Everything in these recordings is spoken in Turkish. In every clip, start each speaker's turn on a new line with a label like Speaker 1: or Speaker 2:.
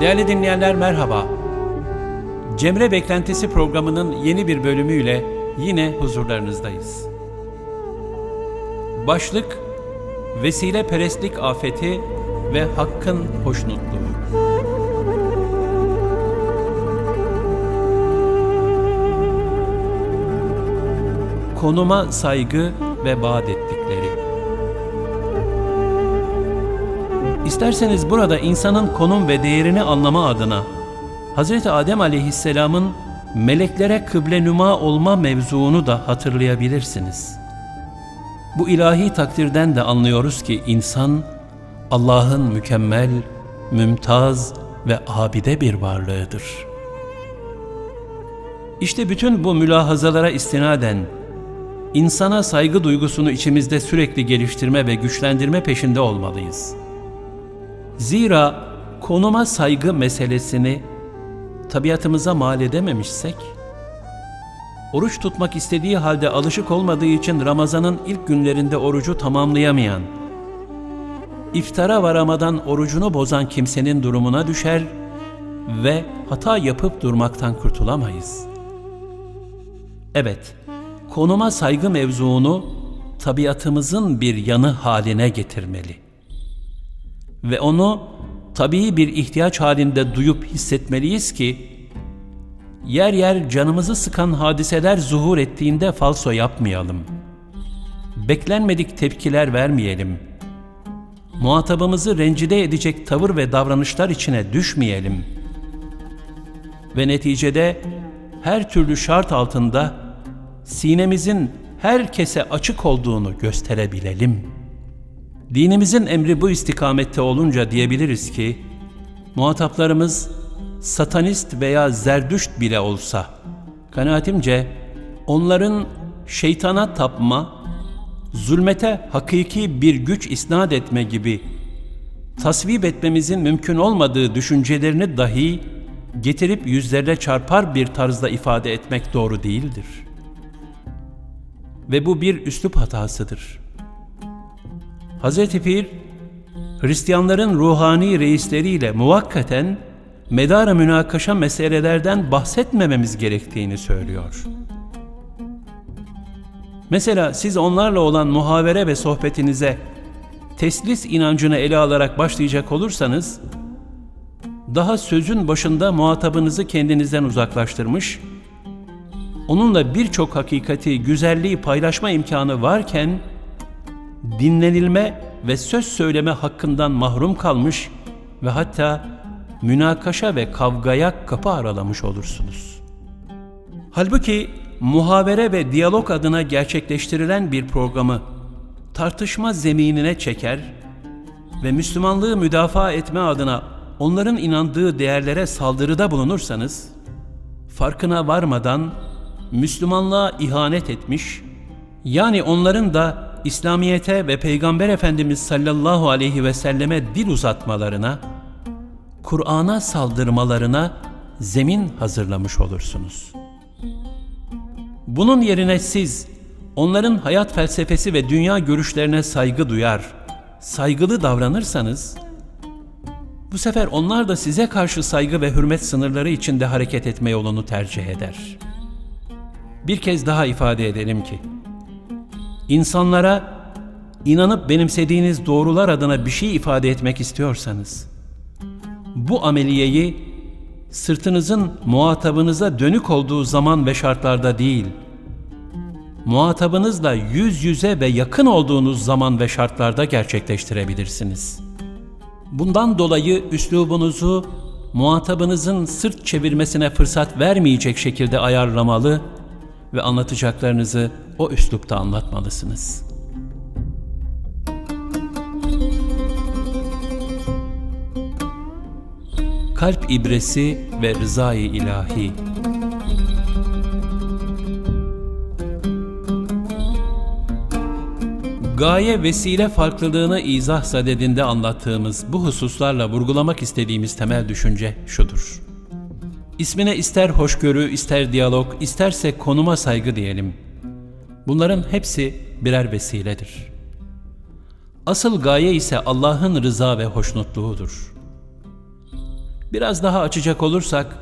Speaker 1: Değerli dinleyenler merhaba. Cemre Beklentisi programının yeni bir bölümüyle yine huzurlarınızdayız. Başlık Vesile perestlik afeti ve hakkın hoşnutluğu. Konuma saygı ve vaat ettikleri. İsterseniz burada insanın konum ve değerini anlama adına Hz. Adem aleyhisselamın meleklere kıble nüma olma mevzuunu da hatırlayabilirsiniz. Bu ilahi takdirden de anlıyoruz ki insan Allah'ın mükemmel, mümtaz ve abide bir varlığıdır. İşte bütün bu mülahazalara istinaden insana saygı duygusunu içimizde sürekli geliştirme ve güçlendirme peşinde olmalıyız.'' Zira konuma saygı meselesini tabiatımıza mal edememişsek, oruç tutmak istediği halde alışık olmadığı için Ramazan'ın ilk günlerinde orucu tamamlayamayan, iftara varamadan orucunu bozan kimsenin durumuna düşer ve hata yapıp durmaktan kurtulamayız. Evet, konuma saygı mevzuunu tabiatımızın bir yanı haline getirmeli.'' Ve onu tabii bir ihtiyaç halinde duyup hissetmeliyiz ki yer yer canımızı sıkan hadiseler zuhur ettiğinde falso yapmayalım. Beklenmedik tepkiler vermeyelim. Muhatabımızı rencide edecek tavır ve davranışlar içine düşmeyelim. Ve neticede her türlü şart altında sinemizin herkese açık olduğunu gösterebilelim.'' Dinimizin emri bu istikamette olunca diyebiliriz ki, muhataplarımız satanist veya zerdüşt bile olsa, kanaatimce onların şeytana tapma, zulmete hakiki bir güç isnat etme gibi tasvip etmemizin mümkün olmadığı düşüncelerini dahi getirip yüzlerine çarpar bir tarzda ifade etmek doğru değildir. Ve bu bir üslup hatasıdır.'' Hz. Pir, Hristiyanların ruhani reisleriyle muvakkaten medara münakaşa meselelerden bahsetmememiz gerektiğini söylüyor. Mesela siz onlarla olan muhavere ve sohbetinize teslis inancını ele alarak başlayacak olursanız, daha sözün başında muhatabınızı kendinizden uzaklaştırmış, onunla birçok hakikati, güzelliği paylaşma imkanı varken, dinlenilme ve söz söyleme hakkından mahrum kalmış ve hatta münakaşa ve kavgaya kapı aralamış olursunuz. Halbuki muhavere ve diyalog adına gerçekleştirilen bir programı tartışma zeminine çeker ve Müslümanlığı müdafaa etme adına onların inandığı değerlere saldırıda bulunursanız, farkına varmadan Müslümanlığa ihanet etmiş, yani onların da İslamiyete ve Peygamber Efendimiz sallallahu aleyhi ve selleme dil uzatmalarına, Kur'an'a saldırmalarına zemin hazırlamış olursunuz. Bunun yerine siz onların hayat felsefesi ve dünya görüşlerine saygı duyar, saygılı davranırsanız, bu sefer onlar da size karşı saygı ve hürmet sınırları içinde hareket etme yolunu tercih eder. Bir kez daha ifade edelim ki, İnsanlara inanıp benimsediğiniz doğrular adına bir şey ifade etmek istiyorsanız, bu ameliyeyi sırtınızın muhatabınıza dönük olduğu zaman ve şartlarda değil, muhatabınızla yüz yüze ve yakın olduğunuz zaman ve şartlarda gerçekleştirebilirsiniz. Bundan dolayı üslubunuzu muhatabınızın sırt çevirmesine fırsat vermeyecek şekilde ayarlamalı ve anlatacaklarınızı o üslupta anlatmalısınız. Kalp ibresi ve rızayı ilahi Gaye vesile farklılığını izah sadedinde anlattığımız bu hususlarla vurgulamak istediğimiz temel düşünce şudur. İsmine ister hoşgörü, ister diyalog, isterse konuma saygı diyelim. Bunların hepsi birer vesiledir. Asıl gaye ise Allah'ın rıza ve hoşnutluğudur. Biraz daha açacak olursak,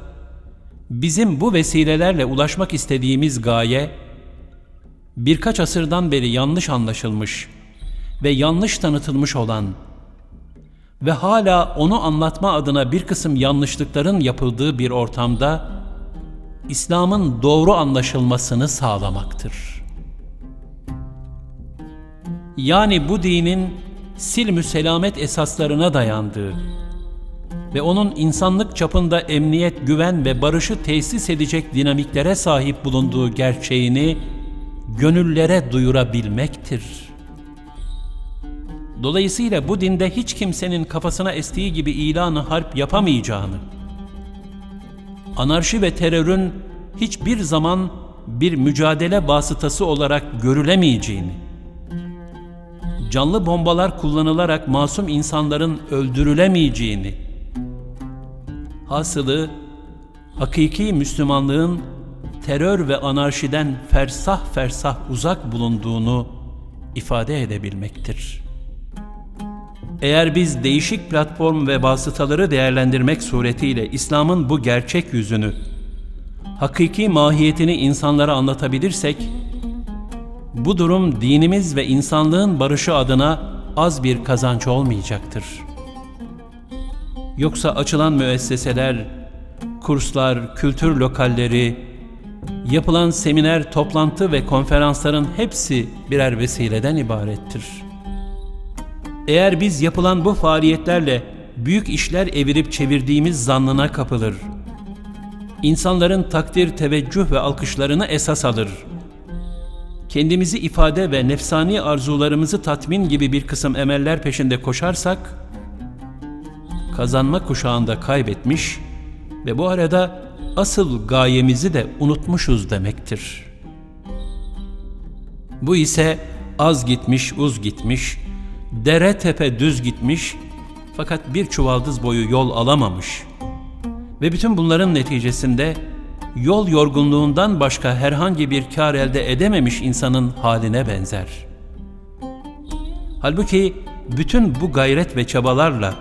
Speaker 1: bizim bu vesilelerle ulaşmak istediğimiz gaye, birkaç asırdan beri yanlış anlaşılmış ve yanlış tanıtılmış olan ve hala onu anlatma adına bir kısım yanlışlıkların yapıldığı bir ortamda İslam'ın doğru anlaşılmasını sağlamaktır. Yani bu dinin silmü selamet esaslarına dayandığı ve onun insanlık çapında emniyet, güven ve barışı tesis edecek dinamiklere sahip bulunduğu gerçeğini gönüllere duyurabilmektir. Dolayısıyla bu dinde hiç kimsenin kafasına estiği gibi ilanı harp yapamayacağını, anarşi ve terörün hiçbir zaman bir mücadele vasıtası olarak görülemeyeceğini, canlı bombalar kullanılarak masum insanların öldürülemeyeceğini, hasılı hakiki Müslümanlığın terör ve anarşiden fersah fersah uzak bulunduğunu ifade edebilmektir. Eğer biz değişik platform ve vasıtaları değerlendirmek suretiyle İslam'ın bu gerçek yüzünü, hakiki mahiyetini insanlara anlatabilirsek, bu durum dinimiz ve insanlığın barışı adına az bir kazanç olmayacaktır. Yoksa açılan müesseseler, kurslar, kültür lokalleri, yapılan seminer, toplantı ve konferansların hepsi birer vesileden ibarettir. Eğer biz yapılan bu faaliyetlerle büyük işler evirip çevirdiğimiz zannına kapılır, insanların takdir, teveccüh ve alkışlarını esas alır, kendimizi ifade ve nefsani arzularımızı tatmin gibi bir kısım emeller peşinde koşarsak, kazanma kuşağında kaybetmiş ve bu arada asıl gayemizi de unutmuşuz demektir. Bu ise az gitmiş, uz gitmiş, dere tepe düz gitmiş fakat bir çuvaldız boyu yol alamamış ve bütün bunların neticesinde yol yorgunluğundan başka herhangi bir kar elde edememiş insanın haline benzer. Halbuki bütün bu gayret ve çabalarla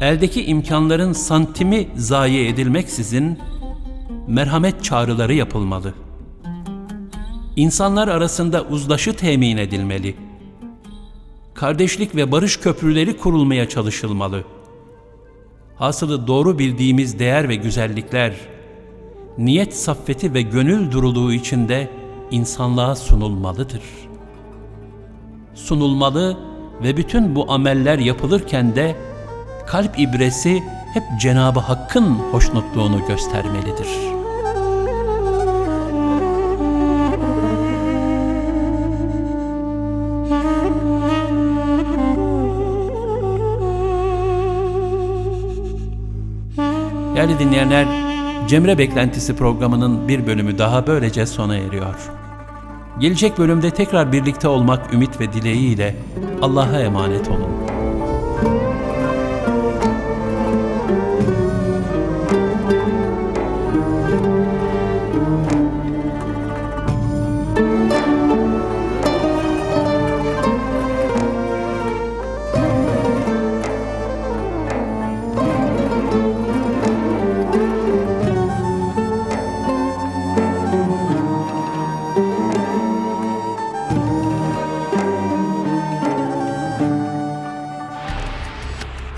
Speaker 1: eldeki imkanların santimi zayi edilmeksizin merhamet çağrıları yapılmalı. İnsanlar arasında uzlaşı temin edilmeli. Kardeşlik ve barış köprüleri kurulmaya çalışılmalı. Hasılı doğru bildiğimiz değer ve güzellikler, niyet saffeti ve gönül duruluğu içinde insanlığa sunulmalıdır. Sunulmalı ve bütün bu ameller yapılırken de kalp ibresi hep Cenabı Hakk'ın hoşnutluğunu göstermelidir.'' Değerli dinleyenler, Cemre Beklentisi programının bir bölümü daha böylece sona eriyor. Gelecek bölümde tekrar birlikte olmak ümit ve dileğiyle Allah'a emanet olun.